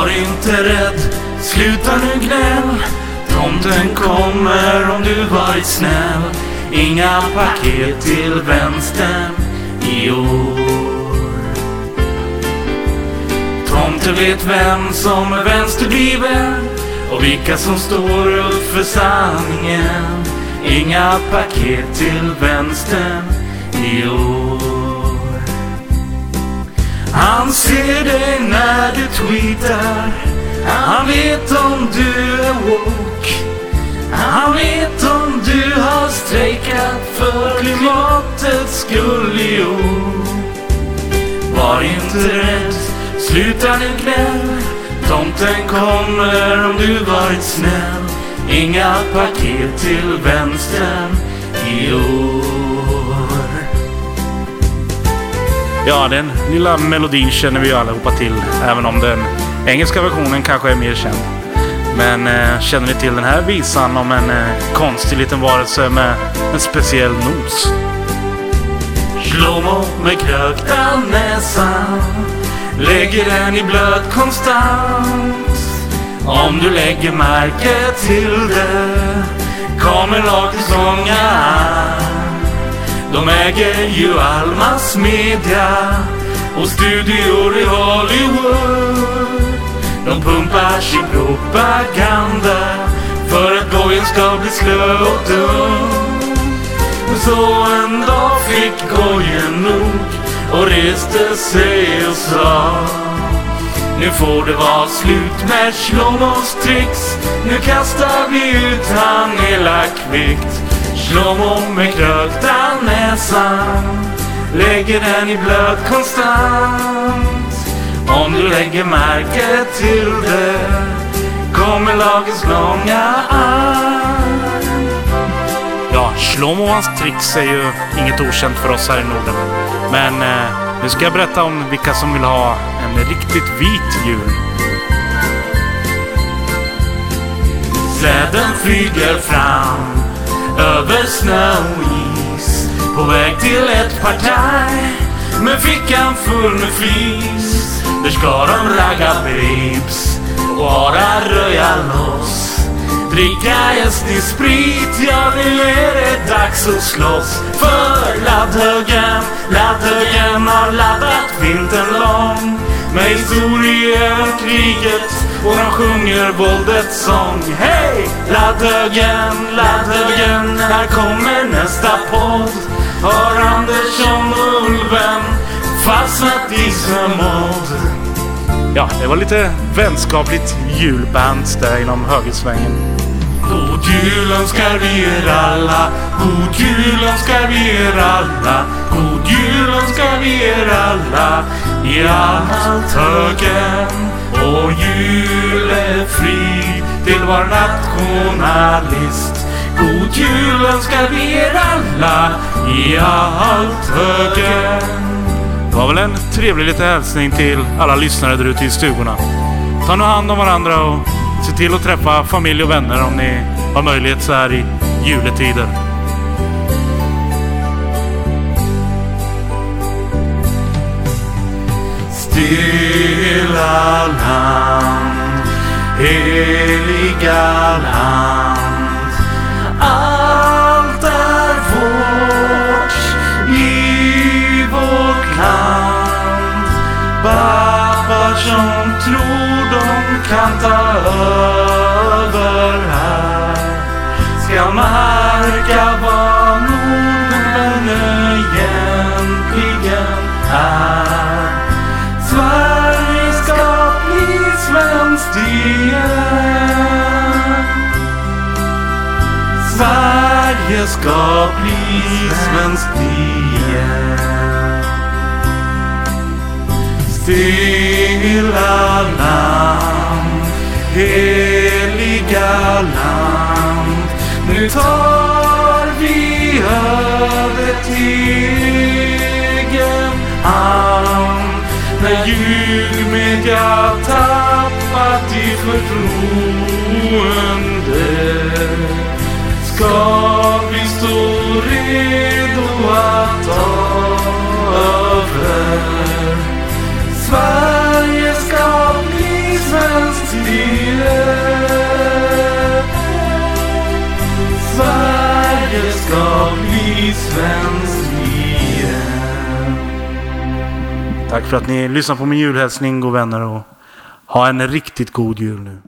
Var inte rädd, sluta nu gnäll. Tomten kommer om du varit snäll. Inga paket till vänstern i år. Tomten vet vem som är vänsterdriven och vilka som står upp för sanningen. Inga paket till vänstern i år. Han ser dig tweetar. Han vet om du är woke. Han vet om du har strejkat för klimatets skull i år. Var inte rädd, sluta nu gnäll. Tomten kommer om du varit snäll. Inga paket till vänstern i år. Ja, den lilla melodin känner vi ju allihopa till, även om den engelska versionen kanske är mer känd. Men eh, känner ni till den här visan om en eh, konstig liten varelse med en speciell nos? Shlomo med krökta näsan Lägger den i blöt konstant Om du lägger märke till det Kommer lakrits långa de äger ju all massmedia Och studior i Hollywood. De pumpar sin propaganda För att gojen ska bli slö och dum så en dag fick gojen nog och reste sig och sa Nu får det vara slut med Shlomos tricks Nu kastar vi ut han hela Shlomo med krökta näsan Lägger den i blöt konstant Om du lägger märke till det Kommer lagens långa arm Ja, Shlomo och hans tricks är ju inget okänt för oss här i Norden. Men eh, nu ska jag berätta om vilka som vill ha en riktigt vit jul. Släden flyger fram över snö och is. På väg till ett partaj med fickan full med flis. Där ska de ragga babes och bara röja loss. Dricka estnisk sprit, ja nu är det dags att slåss. För laddhögen, laddhögen har laddat vintern lång med historier om kriget och de sjunger våldets sång Hej! Laddhögen, när kommer nästa podd? Har Andersson och Ulven fastnat i snömodd? Ja, det var lite vänskapligt julbands där inom högersvängen. God jul önskar vi er alla, god jul önskar vi er alla, god jul önskar vi er alla i allt högen och julefrid till var nationalist. God jul önskar vi er alla i allt högen. Det var väl en trevlig liten hälsning till alla lyssnare där ute i stugorna. Ta nu hand om varandra och se till att träffa familj och vänner om ni har möjlighet så här i juletider. Stilla land, heliga land. Allt är vårt i vårt land. Babbar som tror de kan ta över här. Ska märka var Det ska bli svenskt igen Stilla land, heliga land Nu tar vi över tegen hand. När ljugmedia tappat i förtroende ska bli svensk igen. Tack för att ni lyssnar på min julhälsning, god vänner. Och ha en riktigt god jul nu.